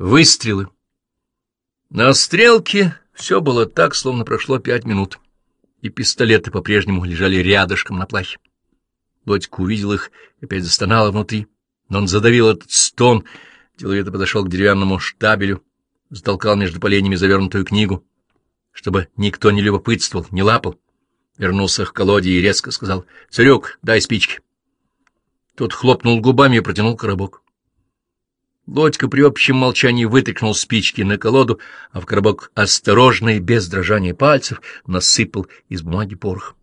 Выстрелы. На стрелке все было так, словно прошло пять минут, и пистолеты по-прежнему лежали рядышком на плахе. Лодька увидел их и опять застонала внутри, но он задавил этот стон, деловито подошел к деревянному штабелю, затолкал между поленями завернутую книгу, чтобы никто не любопытствовал, не лапал. Вернулся к колоде и резко сказал «Царек, дай спички». Тот хлопнул губами и протянул коробок. Лодька при общем молчании вытряхнул спички на колоду, а в коробок осторожно и без дрожания пальцев насыпал из бумаги порох.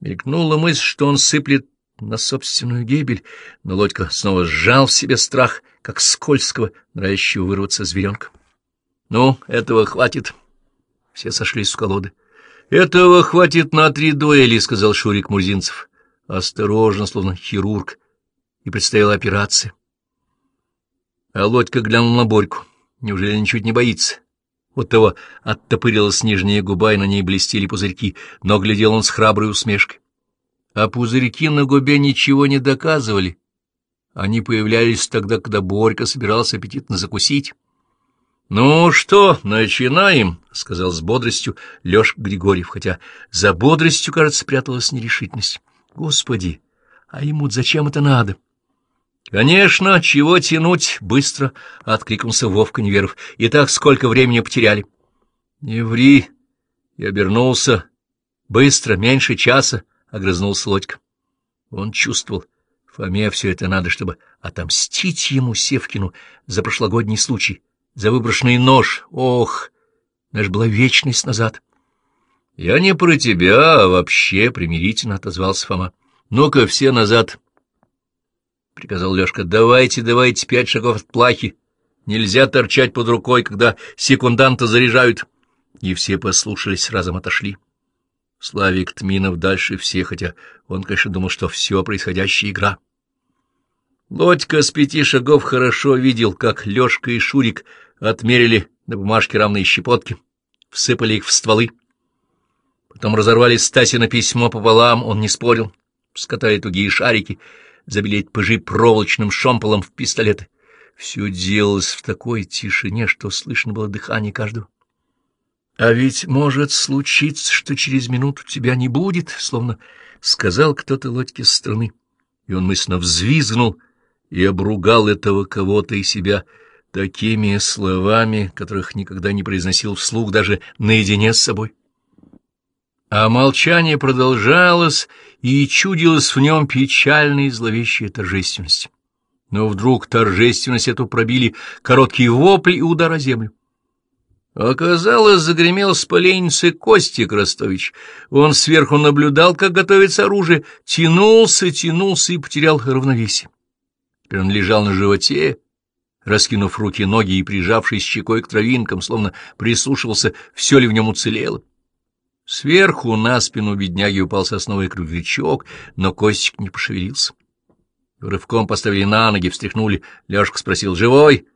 Мелькнула мысль, что он сыплет на собственную гибель, но Лодька снова сжал в себе страх, как скользкого, нравящего вырваться зверенка. — Ну, этого хватит. Все сошлись с колоды. — Этого хватит на три дуэли, — сказал Шурик Мурзинцев. Осторожно, словно хирург, и предстояла операция. А Лодька глянул на Борьку. Неужели ничуть не боится? Вот того оттопырилась нижняя губа, и на ней блестели пузырьки, но глядел он с храброй усмешкой. А пузырьки на губе ничего не доказывали. Они появлялись тогда, когда Борька собирался аппетитно закусить. — Ну что, начинаем, — сказал с бодростью Лёшка Григорьев, хотя за бодростью, кажется, пряталась нерешительность. — Господи, а ему зачем это надо? — «Конечно, чего тянуть?» — быстро откликнулся Вовка Неверов. «И так сколько времени потеряли?» «Не ври!» — и обернулся. «Быстро, меньше часа!» — огрызнулся Лодька. Он чувствовал, Фоме все это надо, чтобы отомстить ему, Севкину, за прошлогодний случай, за выброшенный нож. Ох, наш была вечность назад. — Я не про тебя, а вообще примирительно отозвался Фома. — Ну-ка, все назад. — приказал Лёшка. — Давайте, давайте, пять шагов от плахи. Нельзя торчать под рукой, когда секунданта заряжают. И все послушались, разом отошли. Славик Тминов дальше всех, хотя он, конечно, думал, что все происходящая игра. Лодька с пяти шагов хорошо видел, как Лёшка и Шурик отмерили на бумажке равные щепотки, всыпали их в стволы. Потом разорвали Стасина письмо пополам, он не спорил, скатали тугие шарики — забелеть пыжи проволочным шомполом в пистолеты. Все делалось в такой тишине, что слышно было дыхание каждого. А ведь может случиться, что через минуту тебя не будет, словно сказал кто-то Лодьке со стороны. И он мысленно взвизгнул и обругал этого кого-то и себя такими словами, которых никогда не произносил вслух даже наедине с собой. А молчание продолжалось, и чудилась в нем печальная и зловещая торжественность. Но вдруг торжественность эту пробили короткий вопль и удар о землю. Оказалось, загремел с поленницы Костик Ростович. Он сверху наблюдал, как готовится оружие, тянулся, тянулся и потерял равновесие. Теперь он лежал на животе, раскинув руки ноги и прижавшись щекой к травинкам, словно прислушивался, все ли в нем уцелело. Сверху на спину бедняги упал сосновый круглячок, но Костик не пошевелился. Рывком поставили на ноги, встряхнули. Лёшка спросил, «Живой?»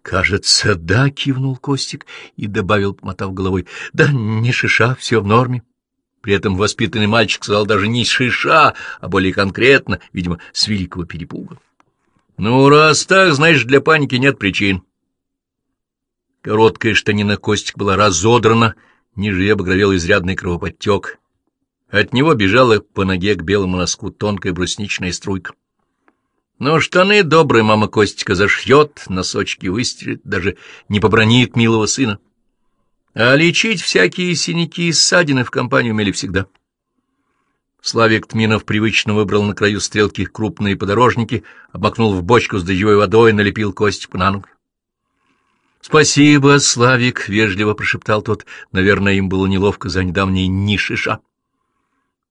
«Кажется, да», — кивнул Костик и добавил, помотав головой, «Да не шиша, все в норме». При этом воспитанный мальчик сказал даже не шиша, а более конкретно, видимо, с великого перепуга. «Ну, раз так, знаешь, для паники нет причин». Короткая штанина Костик была разодрана, — Ниже обогровел изрядный кровоподтек. От него бежала по ноге к белому носку тонкая брусничная струйка. Но штаны добрая мама Костика зашьет, носочки выстелит, даже не побронит милого сына. А лечить всякие синяки и ссадины в компанию умели всегда. Славик Тминов привычно выбрал на краю стрелки крупные подорожники, обмакнул в бочку с дождевой водой, налепил Костику на ногу. «Спасибо, Славик», — вежливо прошептал тот. Наверное, им было неловко за недавние нишиша.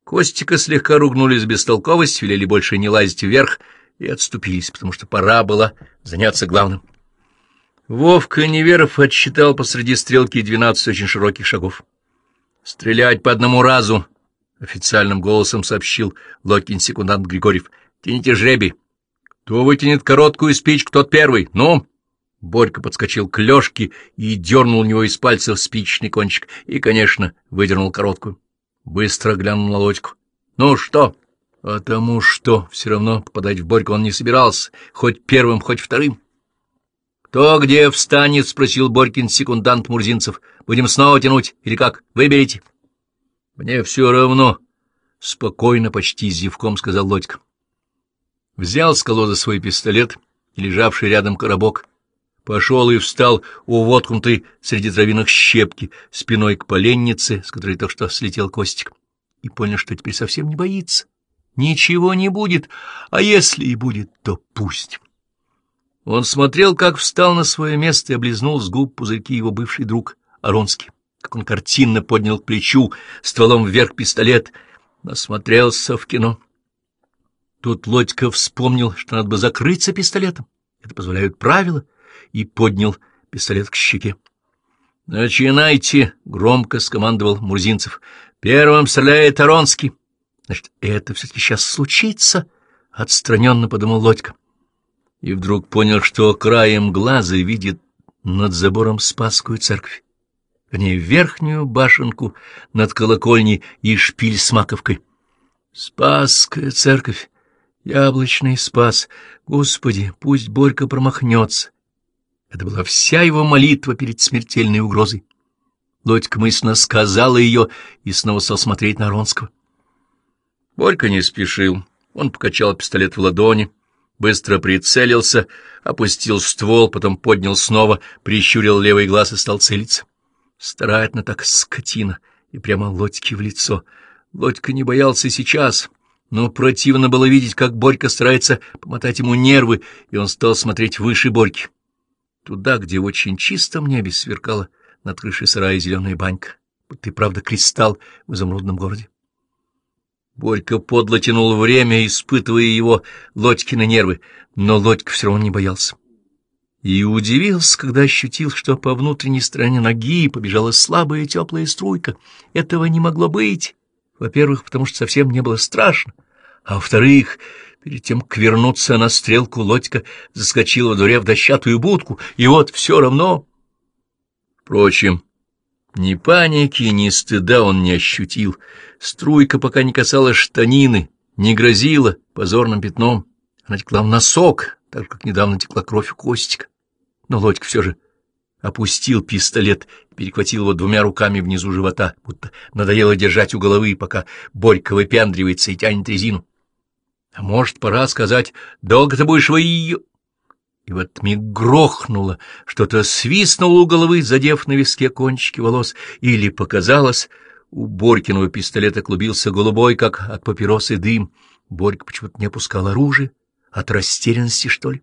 Костика слегка ругнулись бестолковость, велели больше не лазить вверх и отступились, потому что пора было заняться главным. Вовка Неверов отсчитал посреди стрелки двенадцать очень широких шагов. «Стрелять по одному разу», — официальным голосом сообщил Локин-секундант Григорьев. «Тяните жребий. Кто вытянет короткую спичку, тот первый. Ну?» Борька подскочил к Лёшке и дернул у него из пальцев спичечный кончик и, конечно, выдернул короткую. Быстро глянул на Лодьку. — Ну что? — Потому что все равно попадать в Борьку он не собирался, хоть первым, хоть вторым. «Кто где встанет?» — спросил Борькин секундант Мурзинцев. «Будем снова тянуть? Или как? Выберите». «Мне все равно», — спокойно, почти зевком сказал Лодька. Взял с колоды свой пистолет лежавший рядом коробок, пошел и встал у воткнутой среди травинок щепки, спиной к поленнице, с которой только что слетел Костик, и понял, что теперь совсем не боится. Ничего не будет, а если и будет, то пусть. Он смотрел, как встал на свое место и облизнул с губ пузырьки его бывший друг Аронский, как он картинно поднял к плечу стволом вверх пистолет, насмотрелся в кино. Тут Лодька вспомнил, что надо бы закрыться пистолетом, это позволяют правила, и поднял пистолет к щеке. «Начинайте!» — громко скомандовал Мурзинцев. «Первым стреляет Аронский». «Значит, это все-таки сейчас случится?» — отстраненно подумал Лодька и вдруг понял, что краем глаза видит над забором Спасскую церковь, в ней верхнюю башенку над колокольней и шпиль с маковкой. Спасская церковь, яблочный спас, Господи, пусть Борька промахнется. Это была вся его молитва перед смертельной угрозой. Лодька мысленно сказала ее и снова стал смотреть на Ронского. Борька не спешил. Он покачал пистолет в ладони, быстро прицелился, опустил ствол, потом поднял снова, прищурил левый глаз и стал целиться. Старательно так скотина, и прямо Лодьке в лицо. Лодька не боялся сейчас, но противно было видеть, как Борька старается помотать ему нервы, и он стал смотреть выше Борьки. Туда, где в очень чистом небе сверкала над крышей сарая зеленая банька, и правда кристалл в изумрудном городе. Борька подло тянул время, испытывая его Лодькины нервы, но Лодька все равно не боялся. И удивился, когда ощутил, что по внутренней стороне ноги побежала слабая теплая струйка. Этого не могло быть. Во-первых, потому что совсем не было страшно, а во-вторых, перед тем, как вернуться на стрелку, Лодька заскочила дворе в дощатую будку, и вот все равно... Впрочем, ни паники, ни стыда он не ощутил. Струйка пока не касалась штанины, не грозила позорным пятном. Она текла в носок, так как недавно текла кровь у Костика. Но Лодька все же опустил пистолет и перехватил его двумя руками внизу живота, будто надоело держать у головы, пока Борька выпендривается и тянет резину. А может, пора сказать, долго ты будешь ее и в этот миг грохнуло, что-то свистнуло у головы, задев на виске кончики волос, или показалось, у Борькиного пистолета клубился голубой, как от папиросы дым. Борька почему-то не опускал оружие, от растерянности, что ли.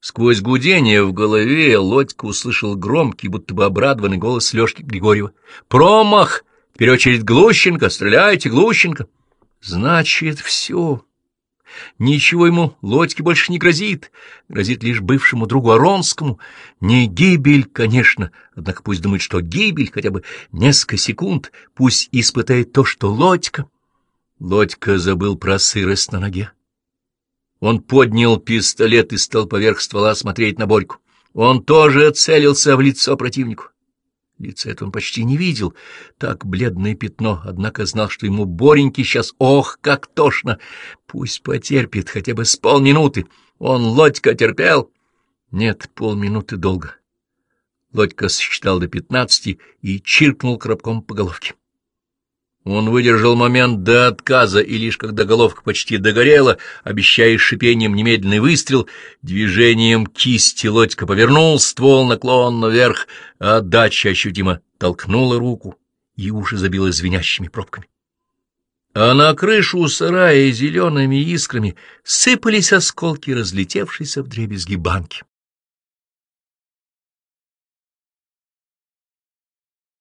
Сквозь гудение в голове Лодька услышал громкий, будто бы обрадованный голос Лёшки Григорьева. «Промах! Теперь очередь Глущенко! Стреляйте, Глущенко!» «Значит, все!» Ничего ему Лодьке больше не грозит, грозит лишь бывшему другу Аронскому. Не гибель, конечно, однако пусть думает, что гибель хотя бы несколько секунд, пусть испытает то, что Лодька. Лодька забыл про сырость на ноге. Он поднял пистолет и стал поверх ствола смотреть на Борьку. Он тоже целился в лицо противнику. Лица это он почти не видел. Так бледное пятно, однако знал, что ему Боренький сейчас, ох, как тошно. Пусть потерпит хотя бы с полминуты. Он Лодька терпел. Нет, полминуты долго. Лодька сосчитал до пятнадцати и чиркнул коробком по головке. Он выдержал момент до отказа, и лишь когда головка почти догорела, обещая шипением немедленный выстрел, движением кисти лодька повернул ствол наклонно вверх, а отдача ощутимо толкнула руку, и уши забило звенящими пробками. А на крышу сарая зелеными искрами сыпались осколки разлетевшейся в дребезги банки.